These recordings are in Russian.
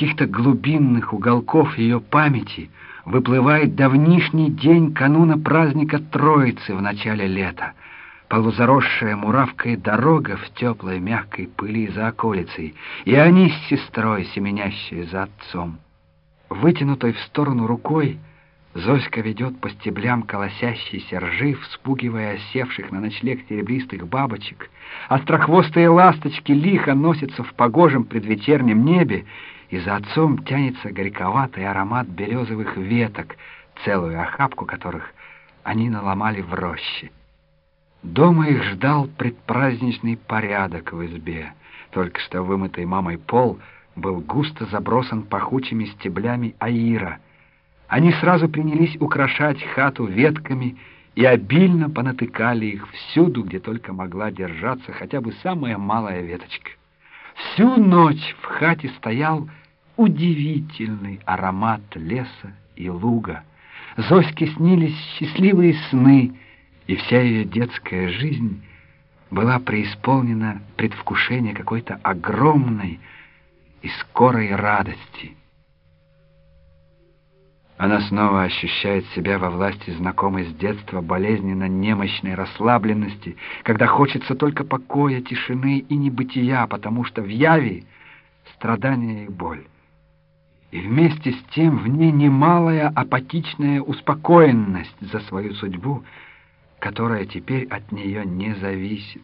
каких-то глубинных уголков ее памяти выплывает давнишний день кануна праздника Троицы в начале лета, полузаросшая муравкой дорога в теплой мягкой пыли за околицей, и они с сестрой, семенящие за отцом. Вытянутой в сторону рукой Зоська ведет по стеблям колосящейся ржи, вспугивая осевших на ночлег серебристых бабочек. Острохвостые ласточки лихо носятся в погожем предвечернем небе, и за отцом тянется горьковатый аромат березовых веток, целую охапку которых они наломали в роще. Дома их ждал предпраздничный порядок в избе. Только что вымытый мамой пол был густо забросан пахучими стеблями аира — они сразу принялись украшать хату ветками и обильно понатыкали их всюду, где только могла держаться хотя бы самая малая веточка. Всю ночь в хате стоял удивительный аромат леса и луга. Зоське снились счастливые сны, и вся ее детская жизнь была преисполнена предвкушения какой-то огромной и скорой радости — она снова ощущает себя во власти знакомой с детства болезненно немощной расслабленности, когда хочется только покоя, тишины и небытия, потому что в яви страдания и боль. И вместе с тем в ней немалая апатичная успокоенность за свою судьбу, которая теперь от нее не зависит.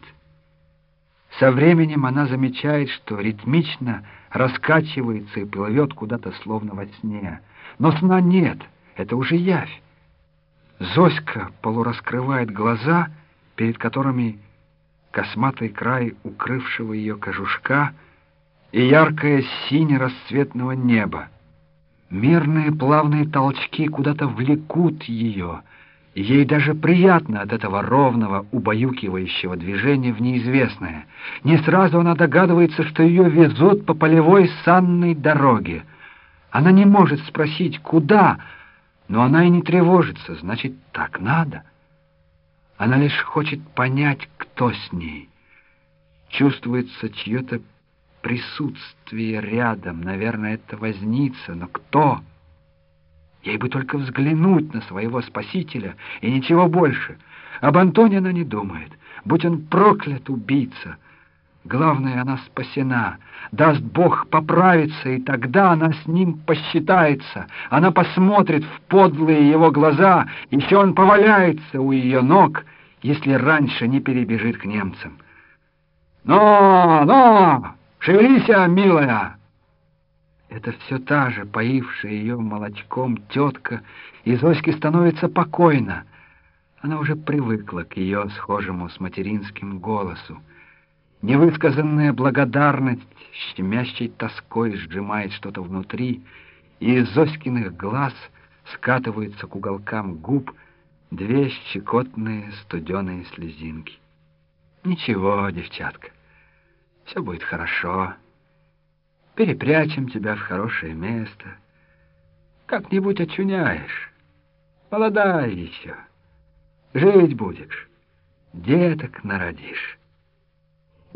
Со временем она замечает, что ритмично раскачивается и плывет куда-то словно во сне — но сна нет, это уже явь. Зоська полураскрывает глаза, перед которыми косматый край укрывшего ее кожушка и яркое синее расцветного неба. Мирные плавные толчки куда-то влекут ее, ей даже приятно от этого ровного, убаюкивающего движения в неизвестное. Не сразу она догадывается, что ее везут по полевой санной дороге — она не может спросить, куда, но она и не тревожится, значит, так надо. Она лишь хочет понять, кто с ней. Чувствуется чье-то присутствие рядом, наверное, это возница, но кто? Ей бы только взглянуть на своего спасителя, и ничего больше. Об Антоне она не думает, будь он проклят убийца — Главное, она спасена. Даст Бог поправиться, и тогда она с ним посчитается. Она посмотрит в подлые его глаза, еще он поваляется у ее ног, если раньше не перебежит к немцам. «Но, но! Шевелись, милая!» Это все та же, поившая ее молочком тетка, и Зоське становится покойно. Она уже привыкла к ее схожему с материнским голосу. Невысказанная благодарность щемящей тоской сжимает что-то внутри, и из Зоськиных глаз скатываются к уголкам губ две щекотные студеные слезинки. Ничего, девчатка, все будет хорошо. Перепрячем тебя в хорошее место. Как-нибудь очуняешь. Молодая еще. Жить будешь. Деток народишь.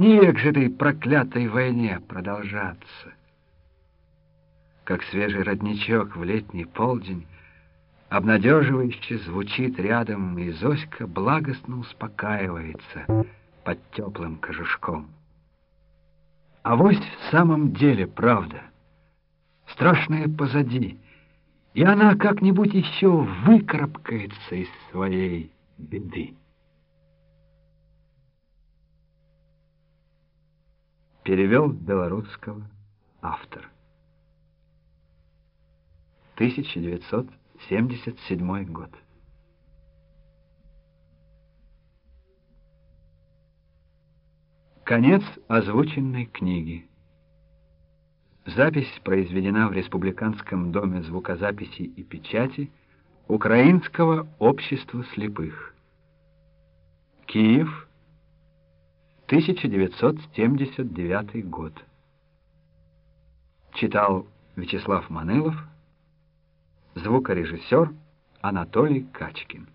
Не век же этой проклятой войне продолжаться. Как свежий родничок в летний полдень, обнадеживающе звучит рядом, и Зоська благостно успокаивается под теплым кожушком. А вось в самом деле правда. Страшное позади, и она как-нибудь еще выкарабкается из своей беды. Перевел белорусского автор. 1977 год. Конец озвученной книги. Запись произведена в Республиканском доме звукозаписи и печати Украинского общества слепых. Киев, 1979 год. Читал Вячеслав Манылов, звукорежиссер Анатолий Качкин.